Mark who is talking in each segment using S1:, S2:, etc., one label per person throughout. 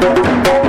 S1: Thank you.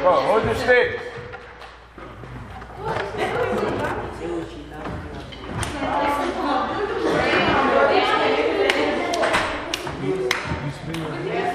S2: hold your stick. You, you